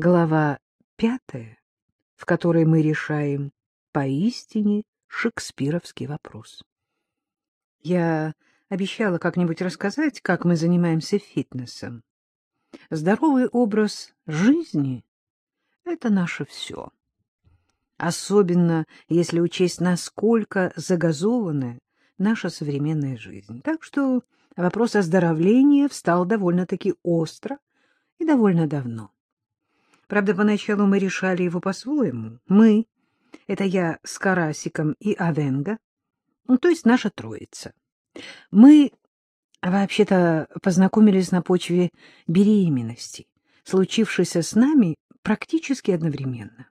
Глава пятая, в которой мы решаем поистине шекспировский вопрос. Я обещала как-нибудь рассказать, как мы занимаемся фитнесом. Здоровый образ жизни — это наше все. Особенно, если учесть, насколько загазованная наша современная жизнь. Так что вопрос оздоровления встал довольно-таки остро и довольно давно. Правда, поначалу мы решали его по-своему. Мы — это я с Карасиком и Авенга, ну, то есть наша троица. Мы вообще-то познакомились на почве беременности, случившейся с нами практически одновременно.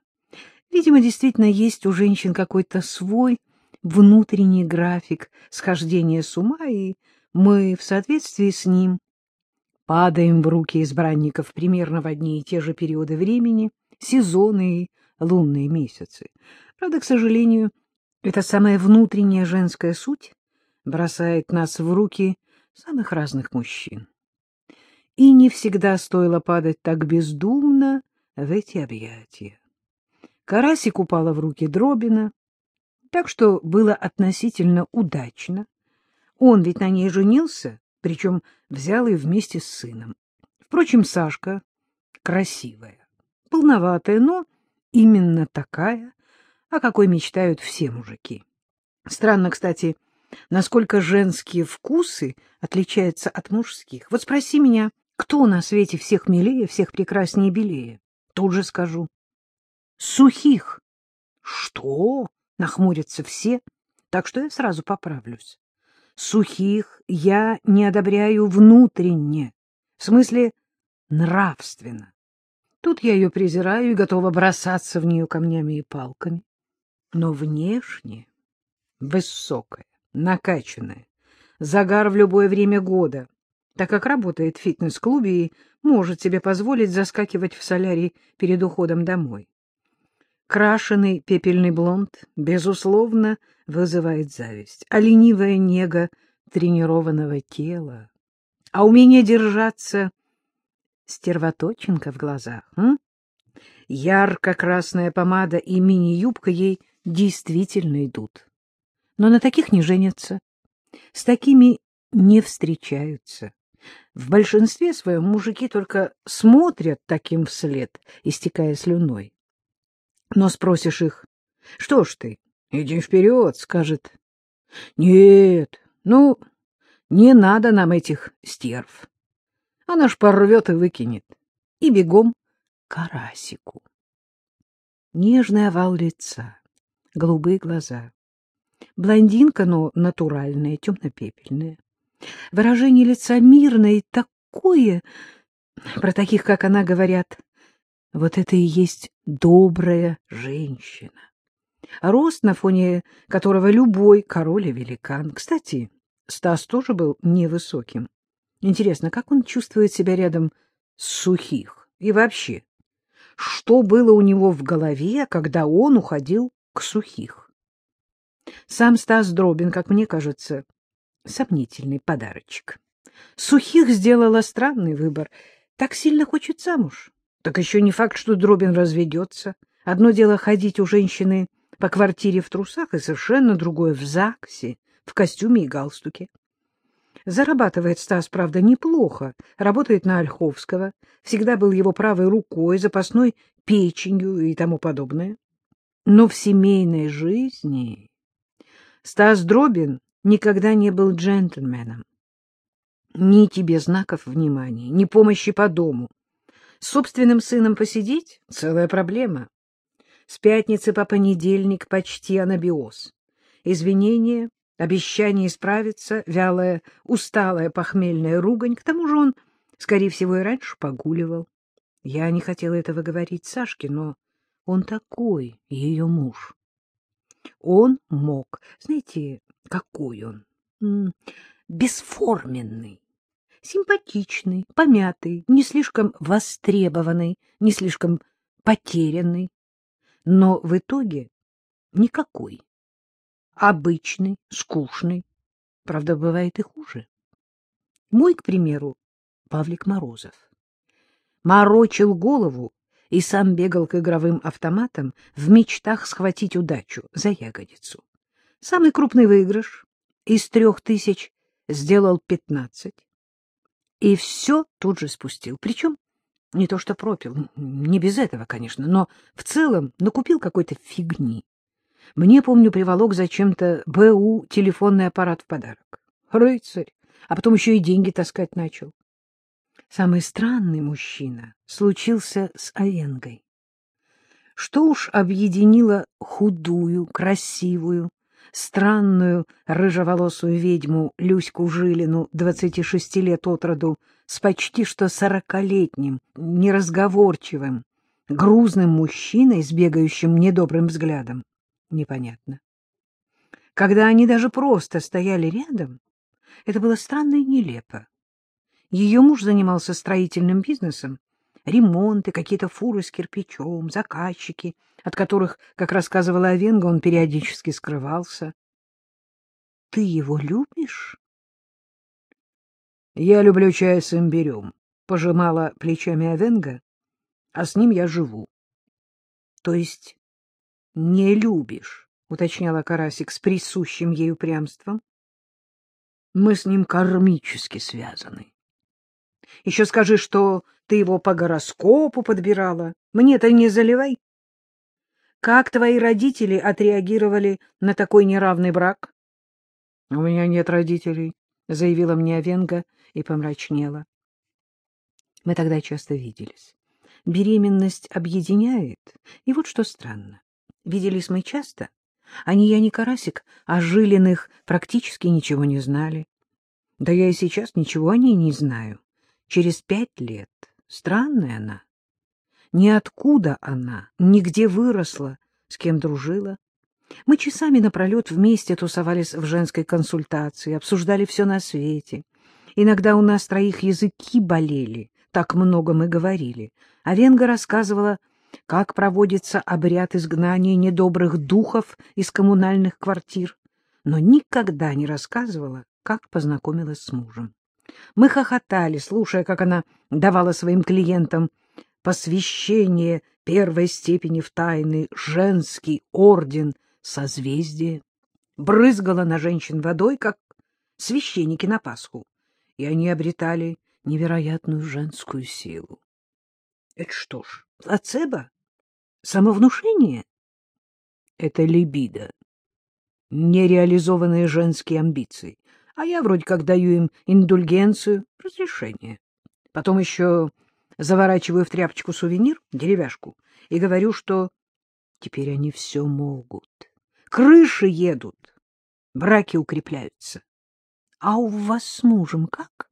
Видимо, действительно есть у женщин какой-то свой внутренний график схождения с ума, и мы в соответствии с ним падаем в руки избранников примерно в одни и те же периоды времени, сезоны и лунные месяцы. Правда, к сожалению, эта самая внутренняя женская суть бросает нас в руки самых разных мужчин. И не всегда стоило падать так бездумно в эти объятия. Карасик упала в руки Дробина, так что было относительно удачно. Он ведь на ней женился, причем взял ее вместе с сыном. Впрочем, Сашка красивая, полноватая, но именно такая, о какой мечтают все мужики. Странно, кстати, насколько женские вкусы отличаются от мужских. Вот спроси меня, кто на свете всех милее, всех прекраснее и белее? Тут же скажу. Сухих. Что? Нахмурятся все, так что я сразу поправлюсь сухих я не одобряю внутренне, в смысле нравственно. Тут я ее презираю и готова бросаться в нее камнями и палками. Но внешне высокая, накачанная, загар в любое время года, так как работает в фитнес-клубе и может себе позволить заскакивать в солярий перед уходом домой. Крашеный пепельный блонд, безусловно, вызывает зависть, а ленивая нега тренированного тела, а умение держаться стервоточинка в глазах. Ярко-красная помада и мини-юбка ей действительно идут. Но на таких не женятся, с такими не встречаются. В большинстве своем мужики только смотрят таким вслед, истекая слюной. Но спросишь их, что ж ты, иди вперед, скажет. Нет, ну, не надо нам этих стерв. Она ж порвет и выкинет. И бегом к карасику. Нежный овал лица, голубые глаза. Блондинка, но натуральная, темно-пепельная. Выражение лица мирное и такое... Про таких, как она, говорят, вот это и есть добрая женщина. Рост, на фоне которого любой король и великан. Кстати, Стас тоже был невысоким. Интересно, как он чувствует себя рядом с сухих? И вообще, что было у него в голове, когда он уходил к сухих? Сам Стас Дробин, как мне кажется, сомнительный подарочек. Сухих сделала странный выбор. Так сильно хочет замуж. Так еще не факт, что Дробин разведется. Одно дело ходить у женщины по квартире в трусах, и совершенно другое в ЗАГСе, в костюме и галстуке. Зарабатывает Стас, правда, неплохо, работает на Ольховского, всегда был его правой рукой, запасной печенью и тому подобное. Но в семейной жизни Стас Дробин никогда не был джентльменом. Ни тебе знаков внимания, ни помощи по дому, с собственным сыном посидеть — целая проблема. С пятницы по понедельник почти анабиоз. Извинения, обещание исправиться, вялая, усталая похмельная ругань. К тому же он, скорее всего, и раньше погуливал. Я не хотела этого говорить Сашке, но он такой, ее муж. Он мог. Знаете, какой он? Бесформенный симпатичный, помятый, не слишком востребованный, не слишком потерянный, но в итоге никакой. Обычный, скучный, правда, бывает и хуже. Мой, к примеру, Павлик Морозов. Морочил голову и сам бегал к игровым автоматам в мечтах схватить удачу за ягодицу. Самый крупный выигрыш из трех тысяч сделал пятнадцать. И все тут же спустил. Причем не то что пропил, не без этого, конечно, но в целом накупил какой-то фигни. Мне, помню, приволок зачем-то БУ телефонный аппарат в подарок. Рыцарь. А потом еще и деньги таскать начал. Самый странный мужчина случился с Овенгой. Что уж объединило худую, красивую, странную рыжеволосую ведьму Люську Жилину, двадцати шести лет от роду, с почти что сорокалетним, неразговорчивым, грузным мужчиной с бегающим недобрым взглядом, непонятно. Когда они даже просто стояли рядом, это было странно и нелепо. Ее муж занимался строительным бизнесом, ремонты, какие-то фуры с кирпичом, заказчики, от которых, как рассказывала Овенга, он периодически скрывался. — Ты его любишь? — Я люблю чай с имбирем, — пожимала плечами Овенга, — а с ним я живу. — То есть не любишь, — уточняла Карасик с присущим ей упрямством. — Мы с ним кармически связаны. Еще скажи, что ты его по гороскопу подбирала. Мне-то не заливай. Как твои родители отреагировали на такой неравный брак? — У меня нет родителей, — заявила мне Овенга и помрачнела. Мы тогда часто виделись. Беременность объединяет, и вот что странно. Виделись мы часто, а ни я, ни Карасик о Жилиных практически ничего не знали. Да я и сейчас ничего о ней не знаю через пять лет. Странная она. Ниоткуда она, нигде выросла, с кем дружила. Мы часами напролет вместе тусовались в женской консультации, обсуждали все на свете. Иногда у нас троих языки болели, так много мы говорили. А Венга рассказывала, как проводится обряд изгнания недобрых духов из коммунальных квартир, но никогда не рассказывала, как познакомилась с мужем. Мы хохотали, слушая, как она давала своим клиентам посвящение первой степени в тайный женский орден созвездия, брызгала на женщин водой, как священники на Пасху, и они обретали невероятную женскую силу. Это что ж, плацебо? Самовнушение? Это либидо, нереализованные женские амбиции а я вроде как даю им индульгенцию, разрешение. Потом еще заворачиваю в тряпочку сувенир, деревяшку, и говорю, что теперь они все могут. Крыши едут, браки укрепляются. А у вас с мужем как?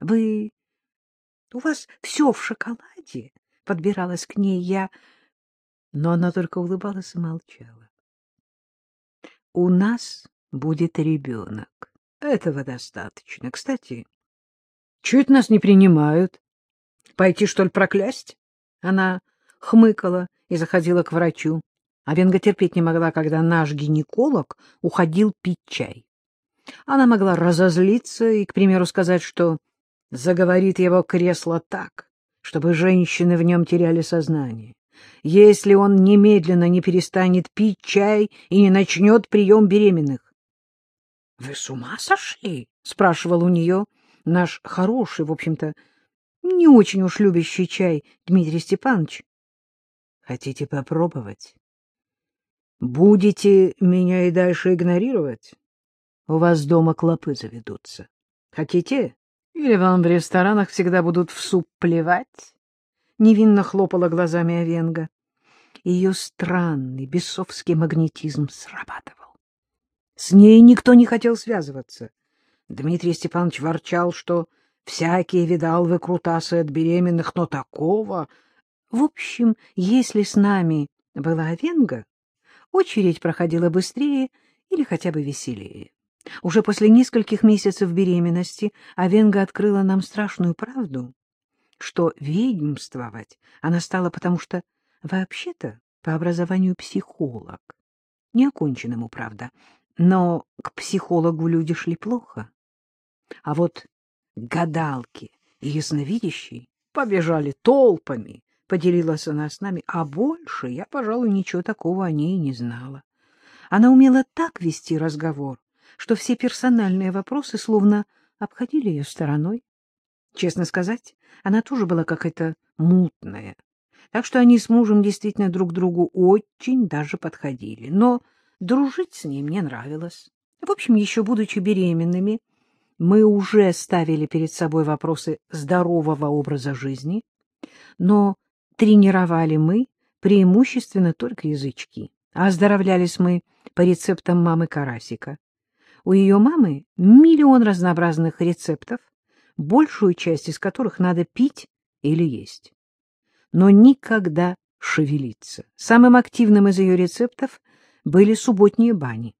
Вы... У вас все в шоколаде? Подбиралась к ней я, но она только улыбалась и молчала. У нас будет ребенок. Этого достаточно. Кстати, чуть нас не принимают? Пойти, что ли, проклясть? Она хмыкала и заходила к врачу. А Венга терпеть не могла, когда наш гинеколог уходил пить чай. Она могла разозлиться и, к примеру, сказать, что заговорит его кресло так, чтобы женщины в нем теряли сознание. Если он немедленно не перестанет пить чай и не начнет прием беременных, — Вы с ума сошли? — спрашивал у нее наш хороший, в общем-то, не очень уж любящий чай Дмитрий Степанович. — Хотите попробовать? Будете меня и дальше игнорировать? У вас дома клопы заведутся. Хотите? Или вам в ресторанах всегда будут в суп плевать? Невинно хлопала глазами Овенга. Ее странный бесовский магнетизм срабатывал. С ней никто не хотел связываться. Дмитрий Степанович ворчал, что всякие видал выкрутасы от беременных, но такого... В общем, если с нами была Овенга, очередь проходила быстрее или хотя бы веселее. Уже после нескольких месяцев беременности Овенга открыла нам страшную правду, что ведьмствовать она стала потому, что вообще-то по образованию психолог. Неоконченному, правда, но к психологу люди шли плохо. А вот гадалки и ясновидящие побежали толпами поделилась она с нами, а больше я, пожалуй, ничего такого о ней не знала. Она умела так вести разговор, что все персональные вопросы словно обходили ее стороной. Честно сказать, она тоже была какая-то мутная, так что они с мужем действительно друг другу очень даже подходили. Но дружить с ней мне нравилось. В общем, еще будучи беременными, мы уже ставили перед собой вопросы здорового образа жизни, но тренировали мы преимущественно только язычки, а оздоровлялись мы по рецептам мамы Карасика. У ее мамы миллион разнообразных рецептов, большую часть из которых надо пить или есть. Но никогда шевелиться. Самым активным из ее рецептов были субботние бани.